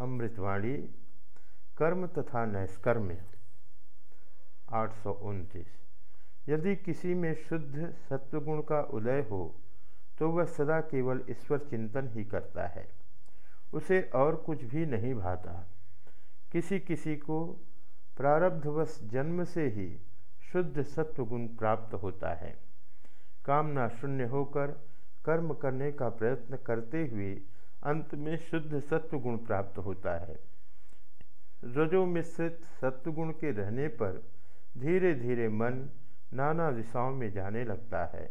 अमृतवाणी, कर्म तथा नैष्कर्म आठ सौ उनतीस। यदि किसी में शुद्ध सत्वगुण का उदय हो तो वह सदा केवल ईश्वर चिंतन ही करता है। उसे और कुछ भी नहीं भाता। किसी किसी को प्रारब्धवश जन्म से ही शुद्ध सत्वगुण प्राप्त होता है। कामना शून्य होकर कर्म करने का प्रयत्न करते हुए अंत में शुद्ध सत्वगुण प्राप्त होता है। रजो मिश्रित सत्वगुण के रहने पर धीरे धीरे मन नाना दिशाओं में जाने लगता है।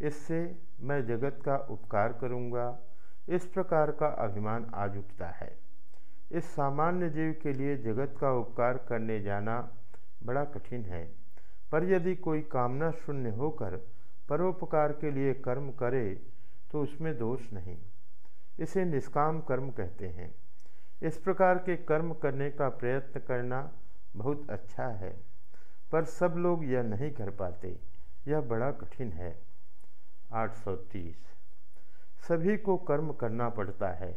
इससे मैं जगत का उपकार करूँगा, इस प्रकार का अभिमान आज उठता है। इस सामान्य जीव के लिए जगत का उपकार करने जाना बड़ा कठिन है। पर यदि कोई कामना शून्य होकर परोपकार के लिए कर्म करे तो उसमें दोष नहीं। इसे निष्काम कर्म कहते हैं। इस प्रकार के कर्म करने का प्रयत्न करना बहुत अच्छा है, पर सब लोग यह नहीं कर पाते। यह बड़ा कठिन है। 830 सभी को कर्म करना पड़ता है।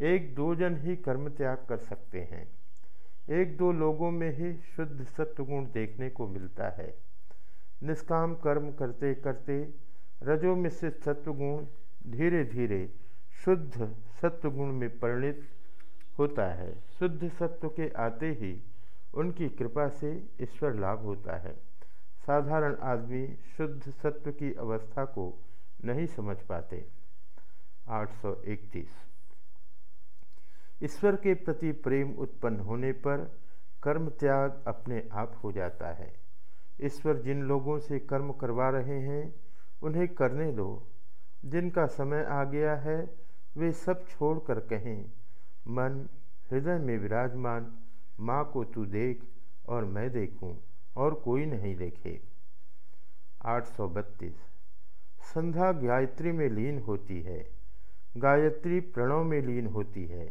एक दो जन ही कर्म त्याग कर सकते हैं। एक दो लोगों में ही शुद्ध सत्वगुण देखने को मिलता है। निष्काम कर्म करते करते रजो में से सत्वगुण धीरे धीरे शुद्ध सत्वगुण में परिणित होता है। शुद्ध सत्व के आते ही उनकी कृपा से ईश्वर लाभ होता है। साधारण आदमी शुद्ध सत्व की अवस्था को नहीं समझ पाते। 831 ईश्वर के प्रति प्रेम उत्पन्न होने पर कर्म त्याग अपने आप हो जाता है। ईश्वर जिन लोगों से कर्म करवा रहे हैं, उन्हें करने दो। जिनका समय आ गया है वे सब छोड़कर कहें, मन हृदय में विराजमान, माँ को तू देख और मैं देखूँ और कोई नहीं देखे। 832 संध्या गायत्री में लीन होती है। गायत्री प्रणव में लीन होती है।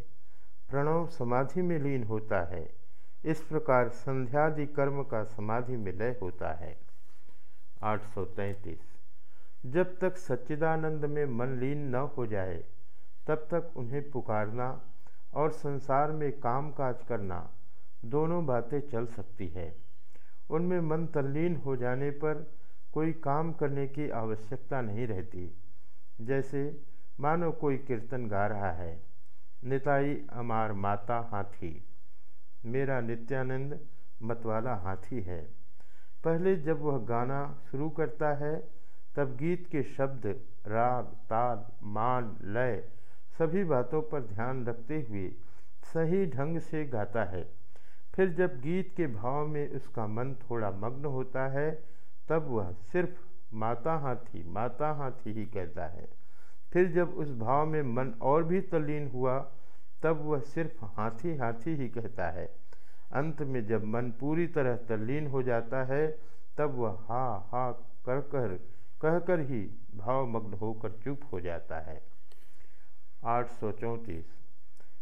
प्रणव समाधि में लीन होता है। इस प्रकार संध्यादि कर्म का समाधि में लय होता है। 833 जब तक सच्चिदानंद में मन लीन न हो जाए तब तक उन्हें पुकारना और संसार में काम काज करना दोनों बातें चल सकती है। उनमें मन तल्लीन हो जाने पर कोई काम करने की आवश्यकता नहीं रहती। जैसे, मानो कोई कीर्तन गा रहा है, निताई अमार माता हाथी, मेरा नित्यानंद मतवाला हाथी है। पहले जब वह गाना शुरू करता है, तब गीत के शब्द राग, ताल, मान, लय सभी बातों पर ध्यान रखते हुए सही ढंग से गाता है। फिर जब गीत के भाव में उसका मन थोड़ा मग्न होता है, तब वह सिर्फ़ माता हाथी माता हाथी ही कहता है। फिर जब उस भाव में मन और भी तलीन हुआ, तब वह सिर्फ़ हाथी हाथी ही कहता है। अंत में जब मन पूरी तरह तल्लीन हो जाता है, तब वह हा हा कर कर, कहकर ही भावमग्न होकर चुप हो जाता है। आठ सौ चौंतीस।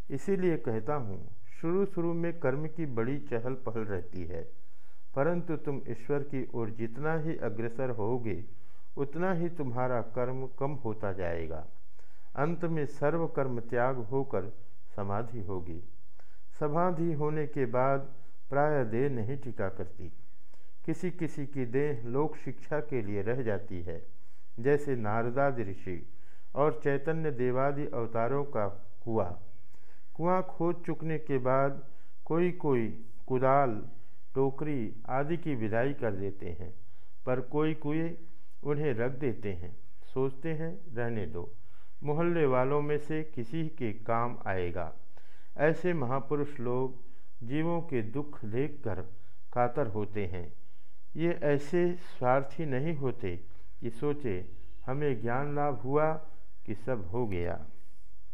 इसीलिए कहता हूँ शुरू शुरू में कर्म की बड़ी चहल पहल रहती है, परंतु तुम ईश्वर की ओर जितना ही अग्रसर होगे, उतना ही तुम्हारा कर्म कम होता जाएगा। अंत में सर्व कर्म त्याग होकर समाधि होगी। समाधि होने के बाद प्राय देह नहीं टिका करती। किसी किसी की देह लोक शिक्षा के लिए रह जाती है, जैसे नारदादि ऋषि। और चैतन्य देवादि अवतारों का कुआ। कुआँ खोद चुकने के बाद कोई कोई कुदाल, टोकरी आदि की विदाई कर देते हैं, पर कोई कुएँ उन्हें रख देते हैं। सोचते हैं, रहने दो। मोहल्ले वालों में से किसी के काम आएगा। ऐसे महापुरुष लोग जीवों के दुख देखकर कातर होते हैं। ये ऐसे स्वार्थी नहीं होते कि सोचे, हमें ज्ञान लाभ हुआ कि सब हो गया।